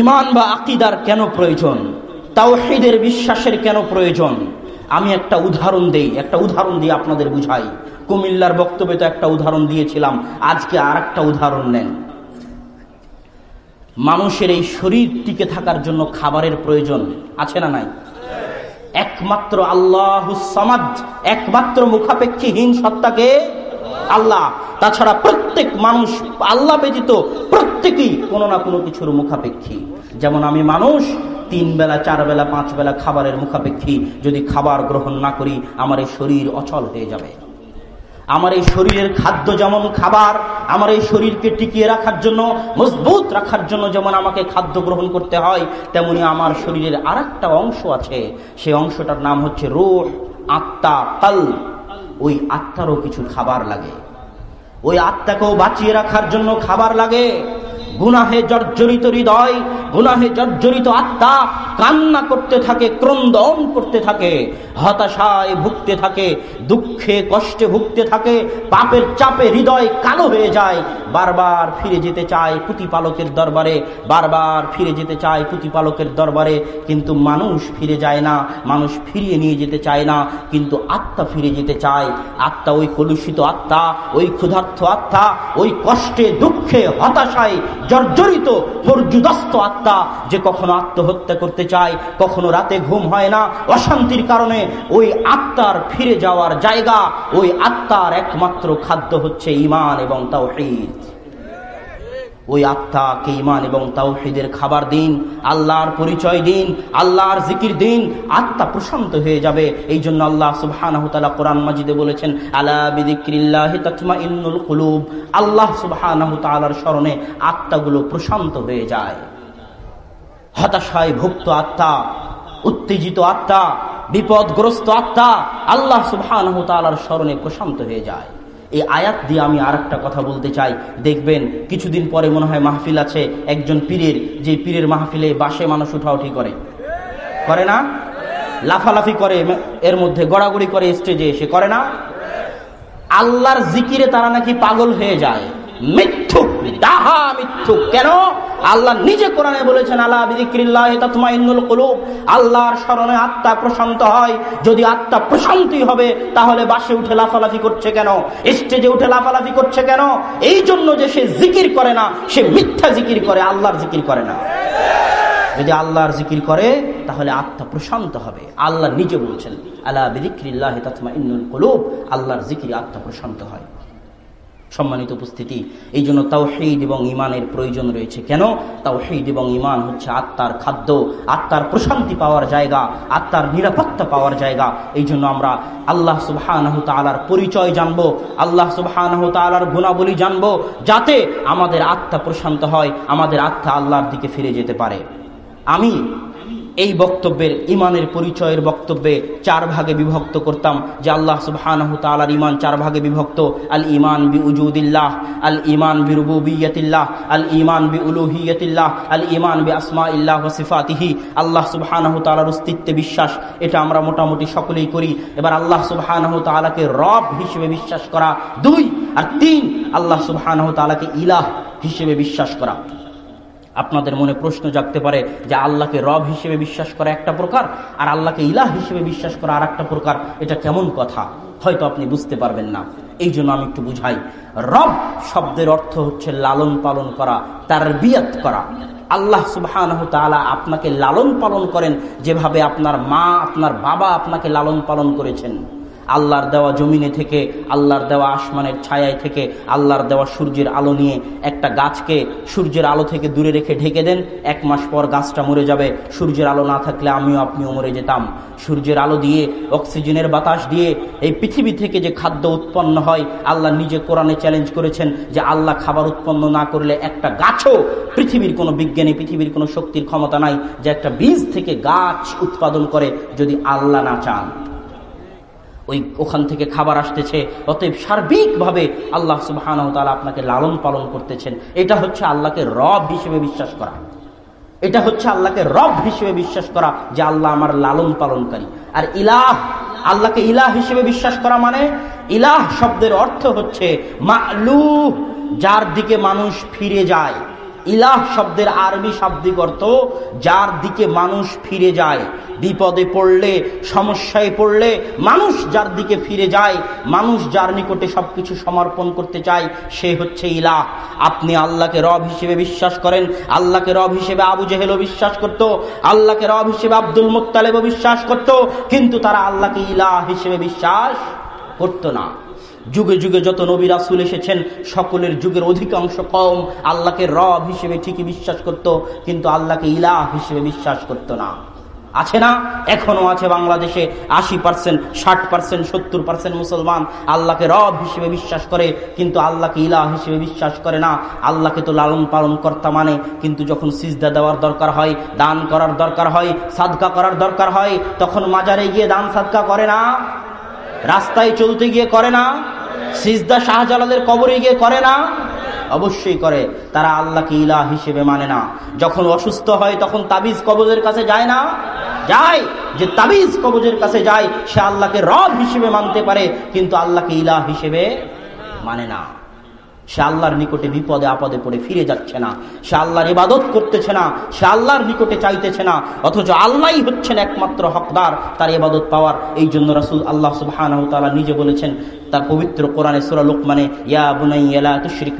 ইমান বা আকিদার কেন প্রয়োজন? তাওহিদের বিশ্বাসের কেন প্রয়োজন? আমি একটা উদাহরণ দেই, একটা উদাহরণ দিয়ে আপনাদের বুঝাই। কুমিল্লার বক্তব্যে তো একটা উদাহরণ দিয়েছিলাম, আজকে আর একটা উদাহরণ নেন। মানুষের এই শরীর টিকে থাকার জন্য খাবারের প্রয়োজন, আছে না নাই? একমাত্র আল্লাহ সমাজ একমাত্র মুখাপেক্ষীহীন সত্তাকে আল্লাহ। তাছাড়া প্রত্যেক মানুষ আল্লাহ ব্যতীত প্রত্যেকেই কোনো না কোনো কিছুর মুখাপেক্ষী। যেমন আমি মানুষ, তিন বেলা, চার বেলা, পাঁচ বেলা খাবারের মুখাপেক্ষী। যদি খাবার গ্রহণ না করি, আমার এই শরীর অচল হয়ে যাবে। আমার এই শরীরের খাদ্য যেমন খাবার, আমার এই শরীরকে টিকিয়ে রাখার জন্য, মজবুত রাখার জন্য যেমন আমাকে খাদ্য গ্রহণ করতে হয়, তেমনি আমার শরীরের আর অংশ আছে। সেই অংশটার নাম হচ্ছে রোহ, আত্মা, কাল। ওই আত্মারও কিছু খাবার লাগে। ওই আত্মাকেও বাঁচিয়ে রাখার জন্য খাবার লাগে। গুনাহে জর্জরিত হৃদয়, গুনাহে জর্জরিত আত্মা কান্না করতে থাকে, ক্রন্দন করতে থাকে, হতাশায় ভুগতে থাকে, দুঃখে কষ্টে ভুগতে থাকে, পাপের চাপে হৃদয় কালো হয়ে যায়, বারবার ফিরে যেতে চায় প্রতিপালকের দরবারে, বারবার ফিরে যেতে চায় প্রতিপালকের দরবারে, কিন্তু মানুষ ফিরে যায় না, মানুষ ফিরিয়ে নিয়ে যেতে চায় না, কিন্তু আত্মা ফিরে যেতে চায়। আত্মা ওই কলুষিত আত্মা, ওই ক্ষুধার্থ আত্মা, ওই কষ্টে, দুঃখে, হতাশায় জর্জরিত পর্যুদস্ত আত্মা যে কখনো আত্মহত্যা করতে চায়, কখনো রাতে ঘুম হয় না। অশান্তির কারণে ওই আত্মার ফিরে যাওয়ার জায়গা, ওই আত্মার একমাত্র খাদ্য হচ্ছে ইমান এবং তাও ওই আত্মাকে ইমান এবং তাওহিদের খাবার দিন, আল্লাহর পরিচয় দিন, আল্লাহর জিকির দিন, আত্মা প্রশান্ত হয়ে যাবে। এই জন্য আল্লাহ সুবহান কোরআন মাজিদে বলেছেন, আলা ইন্নুল কুলুব। আল্লাহ সুবহান স্মরণে আত্মাগুলো প্রশান্ত হয়ে যায়। হতাশায় ভুক্ত আত্মা, উত্তেজিত আত্মা, বিপদগ্রস্ত আত্মা, আল্লাহ সুবহান স্মরণে প্রশান্ত হয়ে যায়। এই আয়াত দিয়ে আমি আর কথা বলতে চাই। দেখবেন, কিছুদিন পরে মনে হয় মাহফিল আছে, একজন পীরের, যে পীরের মাহফিলে বাসে মানুষ উঠাউঠি করে। করে না? লাফালাফি করে, এর মধ্যে গড়াগড়ি করে স্টেজে এসে, করে না? আল্লাহর জিকিরে তারা নাকি পাগল হয়ে যায়। মিথ্যুক ডাহা মিথ্যুক কেন? আল্লাহ নিজে কোরআনে বলেছেন আল্লাহ কুলুব। আল্লাহর স্মরণে আত্মা প্রশান্ত হয়। যদি আত্মা প্রশান্তই হবে, তাহলে বাসে উঠে লাফালাফি করছে কেন? স্টেজে উঠে লাফালাফি করছে কেন? এই জন্য যে সে জিকির করে না, সে মিথ্যা জিকির করে, আল্লাহর জিকির করে না। যদি আল্লাহর জিকির করে, তাহলে আত্মা প্রশান্ত হবে। আল্লাহ নিজে বলছেন আল্লাহ বিদিক্রিল্লাহ তথমা ইন্নুল কলুব। আল্লাহর জিকির আত্মা প্রশান্ত হয়। সম্মানিত উপস্থিতি। এই জন্য তাওহিদ এবং ইমানের প্রয়োজন রয়েছে। কেন? তাওহিদ এবং ইমান হচ্ছে আত্মার খাদ্য, আত্মার প্রশান্তি পাওয়ার জায়গা, আত্মার নিরাপত্তা পাওয়ার জায়গা। এই জন্য আমরা আল্লাহ সুবাহ পরিচয় জানব, আল্লাহ সুবাহ গুণাবলী জানব, যাতে আমাদের আত্মা প্রশান্ত হয়, আমাদের আত্মা আল্লাহর দিকে ফিরে যেতে পারে। আমি এই বক্তব্যের, ইমানের পরিচয়ের বক্তব্যে চার ভাগে বিভক্ত করতাম। যে আল্লাহ সুবাহ ইমান চার ভাগে বিভক্ত। আল ইমান বি উজুদিল্লাহ আল ইমান বি রুবুবিয়তিল্লাহ আল ইমান বি উলুহিয়তিল্লাহ আল ইমান বি আসমা ইল্লাহ সিফাতিহি। আল্লাহ সুবাহ তালার অস্তিত্বে বিশ্বাস, এটা আমরা মোটামুটি সকলেই করি। এবার আল্লাহ সুবাহ তালাকে রব হিসেবে বিশ্বাস করা দুই, আর তিন, আল্লাহ সুবাহ তালাকে ইলাহ হিসেবে বিশ্বাস করা। আপনাদের মনে প্রশ্ন জাগতে পারে যে আল্লাহকে রব হিসেবে বিশ্বাস করা একটা প্রকার, আর আল্লাহকে ইলাহ হিসেবে বিশ্বাস করা আর একটা প্রকার, এটা কেমন কথা? হয়তো আপনি বুঝতে পারবেন না। এই জন্য আমি একটু বুঝাই। রব শব্দের অর্থ হচ্ছে লালন পালন করা তার বিয়াত করা। আল্লাহ সুবাহ আপনাকে লালন পালন করেন যেভাবে আপনার মা, আপনার বাবা আপনাকে লালন পালন করেছেন। আল্লাহর দেওয়া জমিনে থেকে, আল্লাহর দেওয়া আসমানের ছায়ায় থেকে, আল্লাহর দেওয়া সূর্যের আলো নিয়ে একটা গাছকে সূর্যের আলো থেকে দূরে রেখে ঢেকে দেন। এক মাস পর গাছটা মরে যাবে। সূর্যের আলো না থাকলে আমিও আপনিও মরে যেতাম। সূর্যের আলো দিয়ে, অক্সিজেনের বাতাস দিয়ে এই পৃথিবী থেকে যে খাদ্য উৎপন্ন হয়, আল্লাহ নিজে কোরআনে চ্যালেঞ্জ করেছেন যে আল্লাহ খাবার উৎপন্ন না করলে একটা গাছও পৃথিবীর কোনো বিজ্ঞানী, পৃথিবীর কোনো শক্তির ক্ষমতা নাই যে একটা বীজ থেকে গাছ উৎপাদন করে যদি আল্লাহ না চান। ওই ওখান থেকে খাবার আসতেছে। অতএব সার্বিকভাবে আল্লাহ সুবাহান আপনাকে লালন পালন করতেছেন। এটা হচ্ছে আল্লাহকে রব হিসেবে বিশ্বাস করা। এটা হচ্ছে আল্লাহকে রব হিসেবে বিশ্বাস করা যে আল্লাহ আমার লালন পালনকারী। আর ইলাহ, আল্লাহকে ইলাহ হিসেবে বিশ্বাস করা মানে ইলাহ শব্দের অর্থ হচ্ছে মালু যার দিকে মানুষ ফিরে যায়। ইলাহ শব্দের আরবি শাব্দিক অর্থ যার দিকে মানুষ ফিরে যায়। বিপদে পড়লে, সমস্যায় পড়লে মানুষ যার দিকে ফিরে যায়, মানুষ যার নিকটে সবকিছু সমর্পণ করতে চায়, সে হচ্ছে ইলাহ। আপনি আল্লাহকে রব হিসেবে বিশ্বাস করেন, আল্লাহকে রব হিসেবে আবু জেহেলও বিশ্বাস করত, আল্লাহকে রব হিসেবে আব্দুল মুক্তালেবও বিশ্বাস করত, কিন্তু তারা আল্লাহকে ইলাহ হিসেবে বিশ্বাস করতো না। যুগে যুগে যত নবী রাসুল এসেছেন, সকলের যুগের অধিকাংশ কম আল্লাহকে রব হিসেবে ঠিকই বিশ্বাস করত, কিন্তু আল্লাহকে ইলাহ হিসেবে বিশ্বাস করত না। আছে না? এখনও আছে বাংলাদেশে আশি পার্সেন্ট ষাট পার্সেন্ট সত্তর পার্সেন্ট মুসলমান আল্লাহকে রব হিসেবে বিশ্বাস করে, কিন্তু আল্লাহকে ইলাহ হিসেবে বিশ্বাস করে না। আল্লাহকে তো লালন পালন কর্তা মানে কিন্তু যখন সিজদা দেওয়ার দরকার হয়, দান করার দরকার হয়, সাদকা করার দরকার হয়, তখন মাজারে গিয়ে দান সাদকা করে না? রাস্তায় চলতে গিয়ে করে না, সিজদা শাহজালালের কবরে গিয়ে করে না, অবশ্যই করে। তারা আল্লাহকে ইলা হিসেবে মানে না। যখন অসুস্থ হয় তখন তাবিজ কবজের কাছে যায় না? যায়। যে তাবিজ কবজের কাছে যায়, সে আল্লাহকে রব হিসেবে মানতে পারে, কিন্তু আল্লাহকে ইলা হিসেবে মানে না। সে আল্লাহর নিকটে বিপদে আপদে পড়ে ফিরে যাচ্ছে না। সে আল্লাহর ইবাদত করতেছে না, সে আল্লাহর নিকটে চাইতেছে না, অথচ আল্লাহ হচ্ছেন একমাত্র হকদার, তার ইবাদত পাওয়ার। এই জন্য রাসুল আল্লাহ সুবাহ নিজে বলেছেন, তার পবিত্র কোরআনে সুরা লোকমানে, ইয়া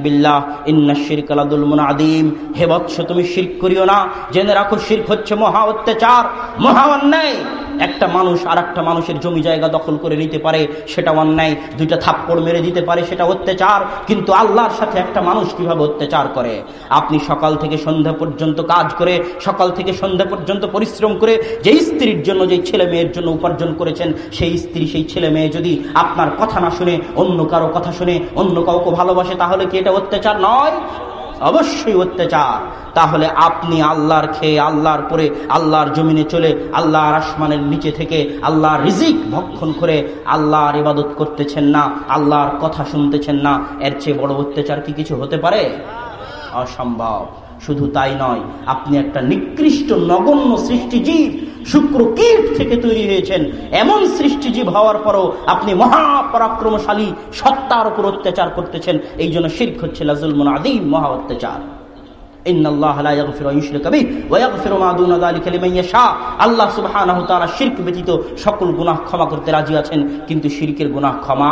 বিল্লাহ হে বৎস, তুমি শিরক করিও না, জেনে রাখো শিরক হচ্ছে মহা অত্যাচার, মহা অন্যায়। একটা মানুষ আর একটা মানুষের জমি জায়গা দখল করে নিতে পারে, সেটা অন্যায়। দুইটা থাপ্পড় মেরে দিতে পারে, সেটা অত্যাচার। কিন্তু আল্লাহর সাথে একটা মানুষ কীভাবে অত্যাচার করে? আপনি সকাল থেকে সন্ধ্যা পর্যন্ত কাজ করে, সকাল থেকে সন্ধ্যা পর্যন্ত পরিশ্রম করে যে স্ত্রীর জন্য যে ছেলে মেয়ের জন্য উপার্জন করেছেন, সেই স্ত্রী, সেই ছেলে মেয়ে যদি আপনার কথা না শুনে, অন্য কারও কথা শুনে, অন্য কাউকে ভালোবাসে, তাহলে কি এটা অত্যাচার নয়? অবশ্যই অত্যাচার। তাহলে আপনি আল্লাহর খেয়ে আল্লাহর পরে আল্লাহর জমিনে চলে আল্লাহর আসমানের নিচে থেকে আল্লাহর রিজিক ভক্ষণ করে আল্লাহর ইবাদত করতেছেন না, আল্লাহর কথা শুনতেছেন না, এর চেয়ে বড় অত্যাচার কি কিছু হতে পারে? অসম্ভব। শুধু তাই নয়, আপনি একটা নিকৃষ্ট নগণ্য সৃষ্টিজীব শুক্র কীট থেকে তৈরি হয়েছেন। এমন সৃষ্টিজীব হওয়ার পরও আপনি মহাপরাক্রমশালী সত্তার উপর অত্যাচার করতেছেন। এই জন্য শির্ক হচ্ছে লাজুল আদিম মহা অত্যাচার। ব্যতীত সকল গুনাহ ক্ষমা করতে রাজি আছেন, কিন্তু শিরকের গুনাহ ক্ষমা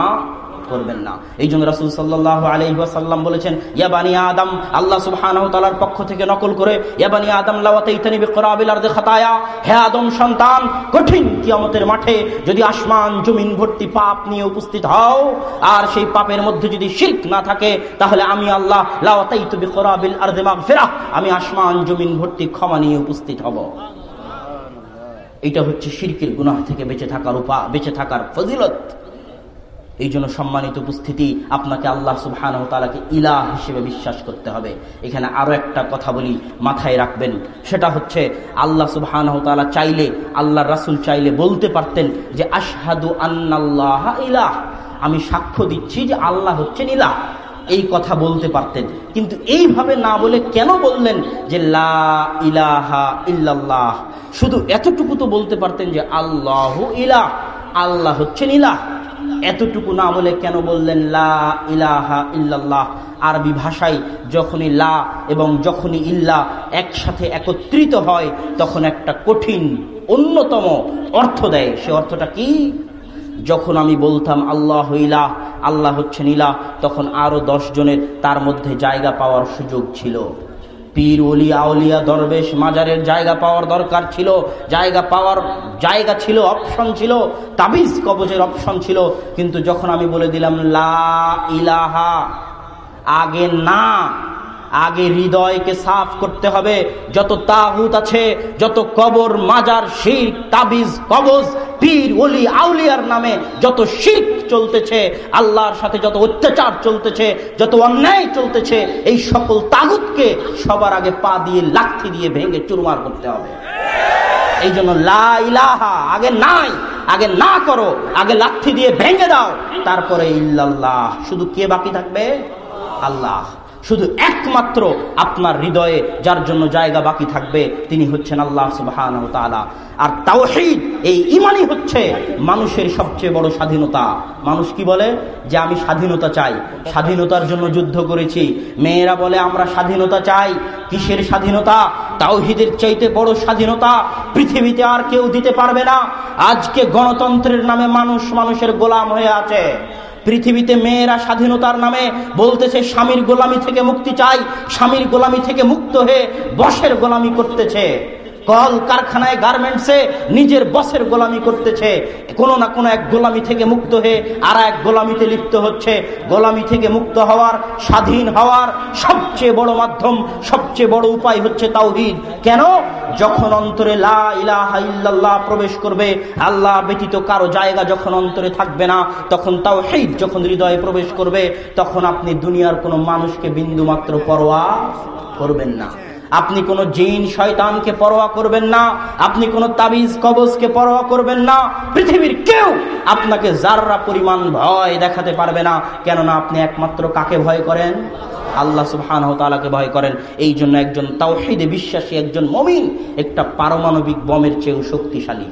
করবেন না। এই জন্য রাসুল সাল্লাহ আলহিহাসাল্লাম বলেছেন ইয়াবানি আদম, আল্লাহ সুবহানাহু তাআলার পক্ষ থেকে নকল করে ইয়াবানি আদম, লাওয়াতাইতানি বিকরাবিল খাতায়া, হে আদম সন্তান, কঠিন কিয়ামতের মাঠে যদি আসমান, জমিন ভর্তি পাপ নিয়ে উপস্থিত হও, আর সেই পাপের মধ্যে যদি শিরক না থাকে, তাহলে আমি আল্লাহ লাওয়াতাইতু বিকরাবিল আরদি মাগফিরাহ, আমি আসমান, জমিন ভর্তি ক্ষমা নিয়ে উপস্থিত হব। এটা হচ্ছে শিরকের গুনাহ থেকে বেঁচে থাকার উপা বেঁচে থাকার ফজিলত। এই জন্য সম্মানিত উপস্থিতি, আপনাকে আল্লাহ সুবহান তালাকে ইলা হিসেবে বিশ্বাস করতে হবে। এখানে আরও একটা কথা বলি, মাথায় রাখবেন। সেটা হচ্ছে, আল্লাহ সুবহান তালা চাইলে আল্লাহ রাসুল চাইলে বলতে পারতেন যে, আশহাদু আন্নাল্লাহ ইলাহ। আমি সাক্ষ্য দিচ্ছি যে, আল্লাহ হচ্ছেন ইলাহ। এই কথা বলতে পারতেন। কিন্তু এইভাবে না বলে কেন বললেন যে, লা ইলাহা ইল্লাল্লাহ শুধু এতটুকু তো বলতে পারতেন যে, আল্লাহ ইলাহ। আল্লাহ হচ্ছেন ইলাহ। এতটুকু না বলে কেন বললেন, লা ইলাহা ইল্লাল্লাহ আরবি ভাষায় যখনই লা এবং যখনই ইল্লা একসাথে একত্রিত হয়, তখন একটা কঠিন, অন্যতম অর্থ দেয়। সে অর্থটা কি? যখন আমি বলতাম, আল্লাহ ইলাহ আল্লাহ হচ্ছেন ইলাহ, তখন আরও দশ জনের তার মধ্যে জায়গা পাওয়ার সুযোগ ছিল। পীর অলিয়া আউলিয়া, দরবেশ, মাজারের জায়গা পাওয়ার দরকার ছিল। জায়গা পাওয়ার জায়গা ছিল অপশন ছিল, তাবিজ কবজের অপশন ছিল। কিন্তু যখন আমি বলে দিলাম, লা ইলাহা আগে না আগে হৃদয়কে সাফ করতে হবে। যত তাহুত আছে, যত কবর, মাজার, শির, তাবিজ, কবজ, পীর অলি আউলিয়ার নামে যত শিখ চলতেছে, আল্লাহর সাথে যত অত্যাচার চলতেছে, যত অন্যায় চলতেছে, এই সকল তাগুতকে সবার আগে পা দিয়ে লাঠি দিয়ে ভেঙে চুরমার করতে হবে। এই জন্য লাহা আগে নাই, আগে না করো, আগে লাঠি দিয়ে ভেঙে দাও, তারপরে ইল্লাল্লাহ। শুধু কে বাকি থাকবে? আল্লাহ। শুধু একমাত্র আপনার হৃদয়ে যার জন্য জায়গা বাকি থাকবে, তিনি হচ্ছেন আল্লাহ সুবাহান আর তাওহিদ, এই ইমানই হচ্ছে মানুষের সবচেয়ে বড় স্বাধীনতা। মানুষ কি বলে? যে আমি স্বাধীনতা চাই। স্বাধীনতার জন্য যুদ্ধ করেছি। মেয়েরা বলে, আমরা স্বাধীনতা চাই। কিসের স্বাধীনতা? তাওহিদের চাইতে বড় স্বাধীনতা পৃথিবীতে আর কেউ দিতে পারবে না। আজকে গণতন্ত্রের নামে মানুষ মানুষের গোলাম হয়ে আছে। পৃথিবীতে মেয়েরা স্বাধীনতার নামে বলতেছে, স্বামীর গোলামি থেকে মুক্তি চাই, স্বামীর গোলামি থেকে মুক্ত হয়ে বসের গোলামি করতেছে। কল কারখানায় গার্মেন্টসে নিজের বসের গোলামি করতেছে। কোনো না কোনো এক গোলামি থেকে মুক্ত হয়ে আর এক গোলামিতে লিপ্ত হচ্ছে। গোলামি থেকে মুক্ত হওয়ার, স্বাধীন হওয়ার সবচেয়ে বড় মাধ্যম, সবচেয়ে বড় উপায় হচ্ছে তাওহিদ। কেন? যখন অন্তরে লা ইলাহা ইল্লাল্লাহ প্রবেশ করবে, আল্লাহ ব্যতীত কারও জায়গা যখন অন্তরে থাকবে না, তখন তাও তাওহিদ যখন হৃদয়ে প্রবেশ করবে, তখন আপনি দুনিয়ার কোনো মানুষকে বিন্দু মাত্র পরোয়া করবেন না। আপনি কোনো জিন শয়তানকে পরোয়া করবেন না, আপনি কোনো তাবিজ কবজকে পরোয়া করবেন না, পৃথিবীর কেউ আপনাকে যাররা পরিমাণ ভয় দেখাতে পারবে না, কেননা আপনি একমাত্র কাকে ভয় করেন? আল্লাহ সুবহান ভয় করেন। এই জন্য একজন তাওহিদে বিশ্বাসী, একজন মমিন, একটা পারমাণবিক বমের চেয়েও শক্তিশালী।